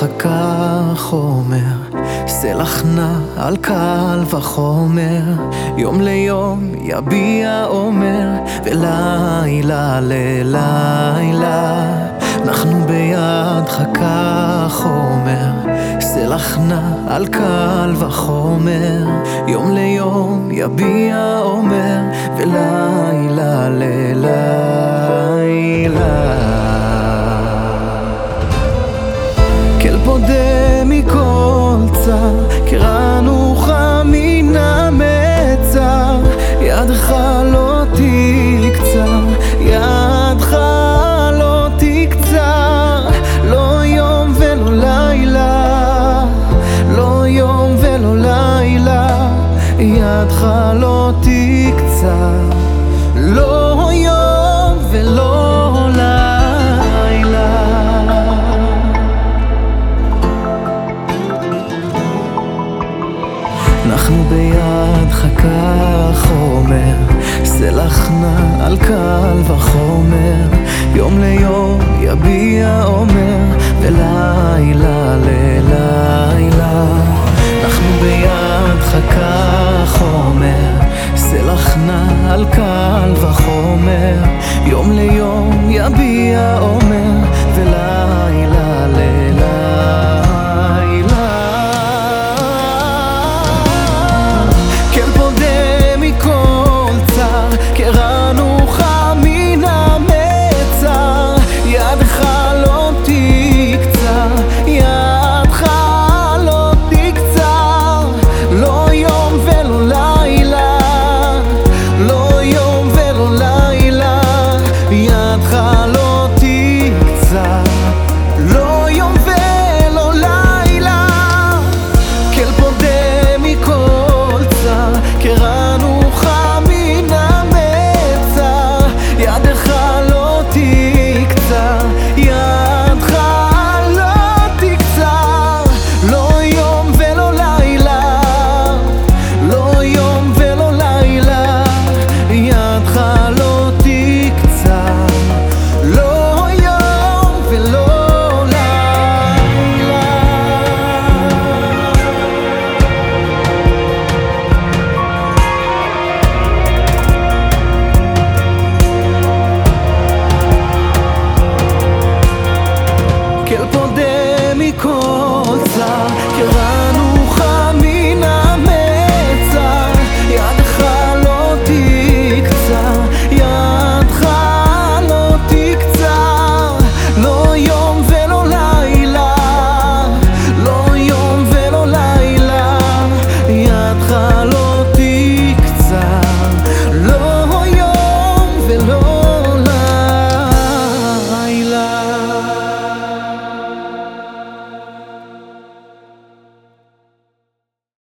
חכה חומר, סלח נע על קל וחומר, יום ליום יביע עומר, ולילה ללילה, אנחנו ביד חכה חומר, סלח נע על קל וחומר, יום ליום יביע עומר, ולילה ללילה. מכל צר, קרנוך מן המצר, ידך לא תקצר, ידך לא תקצר, לא יום ולא לילה, לא יום ולא לילה, ידך לא תקצר, לא אנחנו ביד חכה חומר, סלח נע על קל וחומר, יום ליום יביע עומר, ולילה ללילה. אנחנו ביד חכה חומר, סלח נע על קל וחומר, יום ליום יביע עומר.